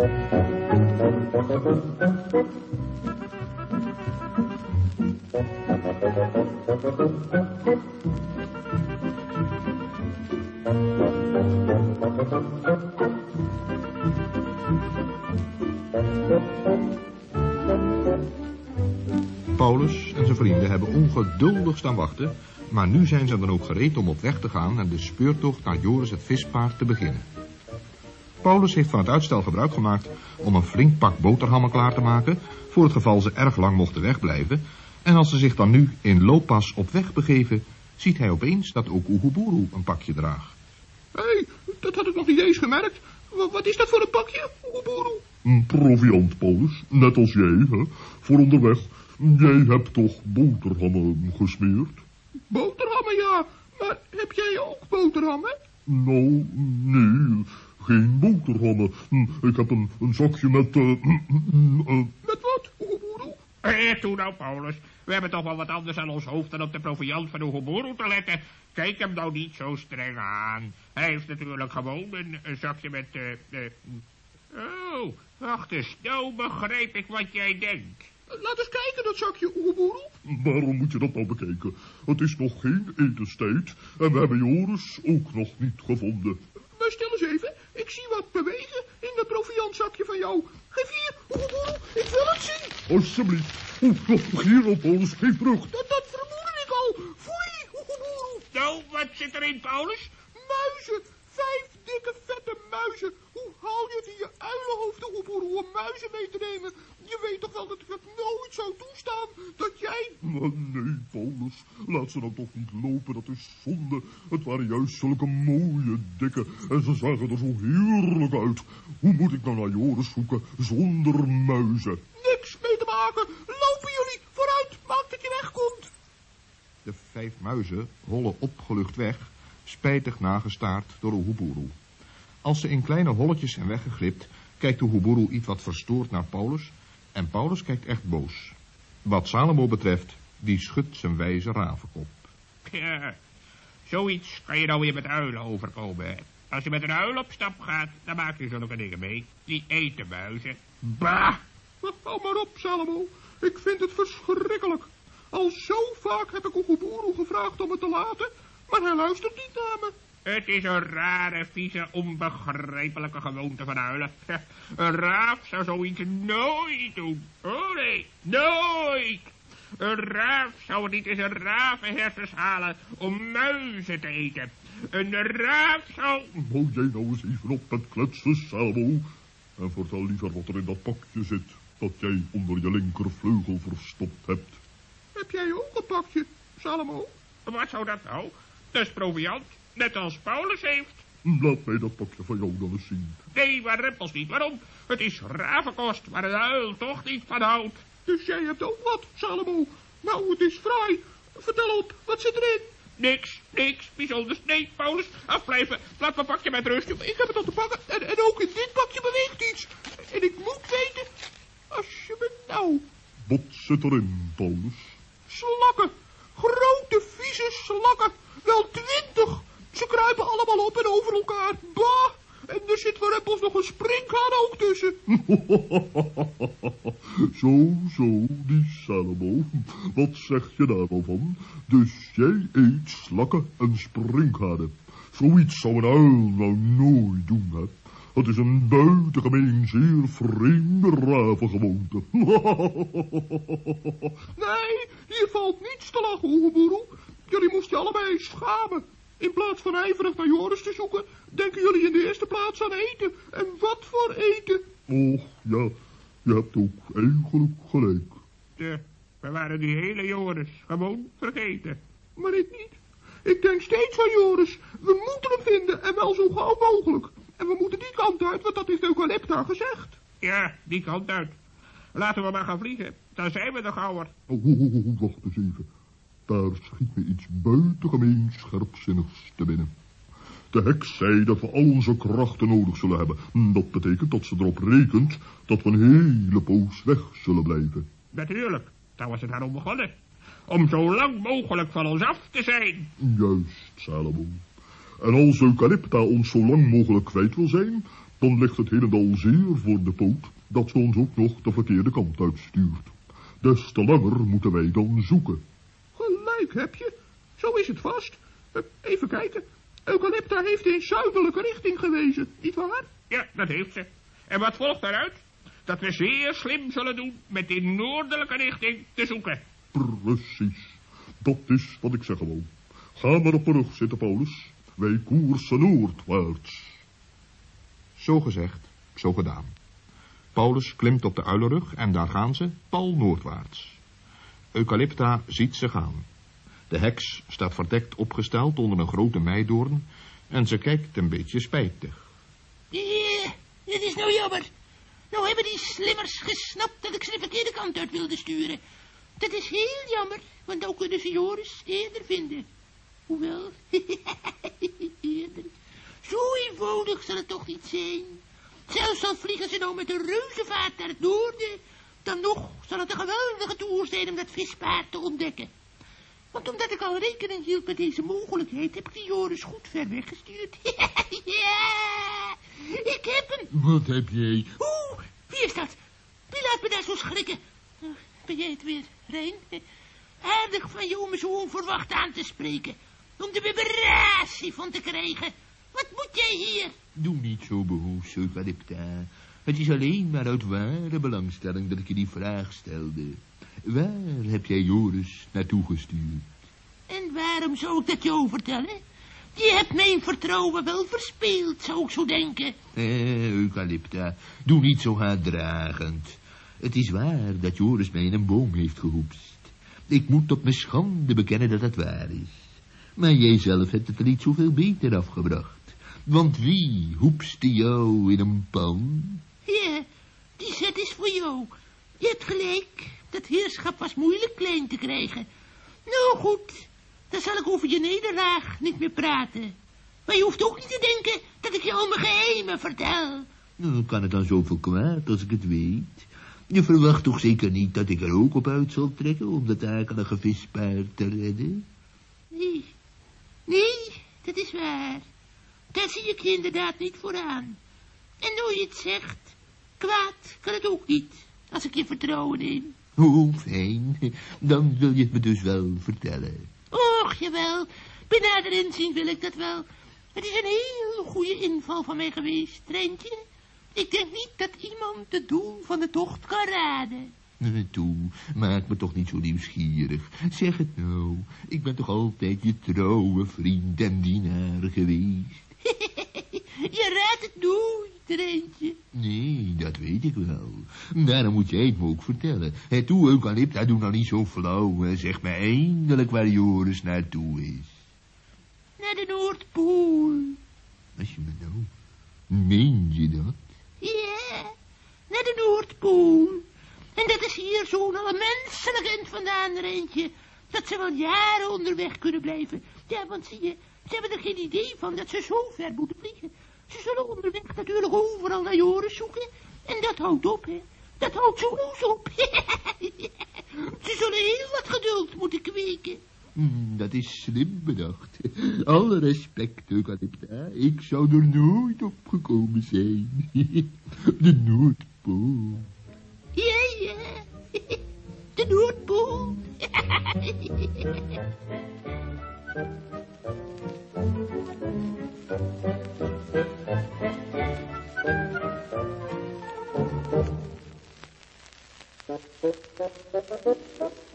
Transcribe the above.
Paulus en zijn vrienden hebben ongeduldig staan wachten, maar nu zijn ze dan ook gereed om op weg te gaan en de speurtocht naar Joris het vispaard te beginnen. Paulus heeft van het uitstel gebruik gemaakt om een flink pak boterhammen klaar te maken, voor het geval ze erg lang mochten wegblijven, en als ze zich dan nu in looppas op weg begeven, ziet hij opeens dat ook Oeguburu een pakje draagt. Hé, hey, dat had ik nog niet eens gemerkt. Wat, wat is dat voor een pakje, Oeguburu? Een proviant, Paulus. Net als jij, hè. Voor onderweg. Jij hebt toch boterhammen gesmeerd? Boterhammen, ja. Maar heb jij ook boterhammen? Nou, nee. Geen boterhammen. Hm, Ik heb een, een zakje met... eh, eh, Met wat? Eh, toe nou, Paulus. We hebben toch wel wat anders aan ons hoofd dan op de proviant van Oeguburu te letten. Kijk hem nou niet zo streng aan. Hij heeft natuurlijk gewoon een, een zakje met... eh eh, oh, wacht eens. Nou begrijp ik wat jij denkt. Laat eens kijken, dat zakje, Oeguburu. waarom moet je dat nou bekijken? Het is nog geen etenstijd. En we hebben Joris ook nog niet gevonden. Maar stil eens even. Ik zie wat bewegen in proviantzakje van jou. Geef hier. Ik wil het zien. Alsjeblieft. Oeh, hier op, Paulus. Geef terug. Dat, dat vermoedde ik al. Foei. Nou, wat zit erin, Paulus? Muizen. Vijf dikke vette muizen. Hoe haal je in je uilenhoofd, Oeguburu, om muizen mee te nemen? Je weet toch wel dat ik het nooit zou toestaan dat jij... Maar nee, Paulus. Laat ze dan toch niet lopen. Dat is zonde. Het waren juist zulke mooie, dikke. En ze zagen er zo heerlijk uit. Hoe moet ik nou naar Joris zoeken zonder muizen? Niks mee te maken. Lopen jullie. Vooruit. Maak dat je wegkomt. De vijf muizen rollen opgelucht weg, spijtig nagestaard door Oeguburu. Als ze in kleine holletjes zijn weggeglipt, kijkt Oeguburu iets wat verstoord naar Paulus, en Paulus kijkt echt boos. Wat Salomo betreft, die schudt zijn wijze ravenkop. Ja, zoiets kan je nou weer met uilen overkomen. Als je met een uil op stap gaat, dan maak je zulke dingen mee. Die eten muizen. Bah! Hou maar op, Salomo. Ik vind het verschrikkelijk. Al zo vaak heb ik Oeguburu gevraagd om het te laten, maar hij luistert niet naar me. Het is een rare, vieze, onbegrijpelijke gewoonte van uilen. Een raaf zou zoiets nooit doen. Oh nee, nooit. Een raaf zou niet eens een ravenhersens halen om muizen te eten. Een raaf zou... Hou jij nou eens even op met kletsen, Salomo. En vertel liever wat er in dat pakje zit. Dat jij onder je linkervleugel verstopt hebt. Heb jij ook een pakje, Salomo? Wat zou dat nou? Dat is proviant, net als Paulus heeft. Laat mij dat pakje van jou dan eens zien. Nee, maar rimpels niet. Waarom? Het is ravenkost, waar een uil toch niet van houdt. Dus jij hebt ook wat, Salomo. Nou, het is fraai. Vertel op, wat zit erin? Niks, niks bijzonders. Nee, Paulus, afblijven. Laat mijn pakje met rust. Ik heb het al te pakken en, en ook in dit pakje beweegt iets. En ik moet weten, als je me nou... Wat zit erin, Paulus? Slakken. Grote, vieze slakken. Wel twintig. Ze kruipen allemaal op en over elkaar. Bah. En er zit voor Rippels nog een springhaan ook tussen. zo, zo, die Salomo. Wat zeg je daar nou van? Dus jij eet slakken en sprinkhanen. Zoiets zou een uil nou nooit doen, hè? Het is een buitengemeen zeer vreemde ravengewoonte. Nee, hier valt niets te lachen, Oegeboeroe. Jullie moesten je allebei schamen. In plaats van ijverig naar Joris te zoeken, denken jullie in de eerste plaats aan eten. En wat voor eten? Och, ja, je hebt ook eigenlijk gelijk. De, we waren die hele Joris gewoon vergeten. Maar ik niet. Ik denk steeds aan Joris. We moeten hem vinden en wel zo gauw mogelijk. En we moeten die kant uit, want dat heeft Eucalypta gezegd. Ja, die kant uit. Laten we maar gaan vliegen. Dan zijn we de gauwer. Oh, oh, oh, oh, wacht eens even. Daar schiet me iets buitengemeen scherpzinnigs te binnen. De heks zei dat we al onze krachten nodig zullen hebben. Dat betekent dat ze erop rekent dat we een hele poos weg zullen blijven. Natuurlijk, daar was het daarom begonnen. Om zo lang mogelijk van ons af te zijn. Juist, Salomo. En als Eucalypta ons zo lang mogelijk kwijt wil zijn, dan ligt het helemaal zeer voor de poot dat ze ons ook nog de verkeerde kant uitstuurt. Des te langer moeten wij dan zoeken. Gelijk heb je. Zo is het vast. Eh, Even kijken. Eucalypta heeft in zuidelijke richting gewezen, niet waar? Ja, dat heeft ze. En wat volgt daaruit? Dat we zeer slim zullen doen met in noordelijke richting te zoeken. Precies. Dat is wat ik zeggen wou. Ga maar op de rug zitten, Paulus. Wij koersen noordwaarts. Zo gezegd, zo gedaan. Paulus klimt op de uilenrug en daar gaan ze, pal noordwaarts. Eucalypta ziet ze gaan. De heks staat verdekt opgesteld onder een grote meidoorn en ze kijkt een beetje spijtig. Ja, het is nou jammer. Nou hebben die slimmers gesnapt dat ik ze de verkeerde kant uit wilde sturen. Dat is heel jammer, want nou kunnen ze Joris eerder vinden. Hoewel, eerder. Zo eenvoudig zal het toch niet zijn. Zelfs al vliegen ze nou met een reuzenvaart naar het noorden, dan nog zal het een geweldige toer zijn om dat vispaard te ontdekken. Want omdat ik al rekening hield met deze mogelijkheid, heb ik die Joris goed ver weggestuurd. ja, ik heb hem. Wat heb jij? Oeh, wie is dat? Wie laat me daar zo schrikken? Ben jij het weer, Rijn? Aardig van je om me zo onverwacht aan te spreken. Om de vibratie van te krijgen. Wat moet jij hier? Doe niet zo behoefs, Eucalypta. Het is alleen maar uit ware belangstelling dat ik je die vraag stelde. Waar heb jij Joris naartoe gestuurd? En waarom zou ik dat jou vertellen? Je hebt mijn vertrouwen wel verspeeld, zou ik zo denken. Eh, Eucalypta, doe niet zo haatdragend. Het is waar dat Joris mij in een boom heeft gehoepst. Ik moet tot mijn schande bekennen dat het waar is. Maar jij zelf hebt het er niet zoveel beter afgebracht. Want wie hoepste jou in een pan? Ja, die zet is voor jou. Je hebt gelijk. Dat heerschap was moeilijk klein te krijgen. Nou goed, dan zal ik over je nederlaag niet meer praten. Maar je hoeft ook niet te denken dat ik je al mijn geheimen vertel. Nou, kan het dan zoveel kwaad als ik het weet? Je verwacht toch zeker niet dat ik er ook op uit zal trekken om dat akelige vispaard te redden? Nee, nee, dat is waar. Daar zie ik je inderdaad niet vooraan. En nu je het zegt, kwaad kan het ook niet, als ik je vertrouwen neem. Oh, fijn. Dan wil je het me dus wel vertellen. Och, jawel, bij nader inzien wil ik dat wel. Het is een heel goede inval van mij geweest, Treintje. Ik denk niet dat iemand het doel van de tocht kan raden. Toe, maak me toch niet zo nieuwsgierig. Zeg het nou, ik ben toch altijd je trouwe vriend en dienaar geweest? je raadt het nooit, Treintje. Nee, dat weet ik wel. Daarom moet jij het me ook vertellen. Hé, toe, Eucalypta, doe nou niet zo flauw. Zeg me eindelijk waar Joris naartoe is. Naar de Noordpool. Als je me nou... Meen je dat? Ja, naar de Noordpool. En dat is hier zo'n allermenselijk eind vandaan, Reentje. Dat ze wel jaren onderweg kunnen blijven. Ja, want zie je, ze hebben er geen idee van dat ze zo ver moeten vliegen. Ze zullen onderweg natuurlijk overal naar Joris zoeken. En dat houdt op, hè. Dat houdt zo loes op. ze zullen heel wat geduld moeten kweken. Hm, Dat is slim bedacht. Alle respect, Eucalypta. Ik zou er nooit op gekomen zijn. De Noordpool. Ja, ja. De Noordpool. Thank you.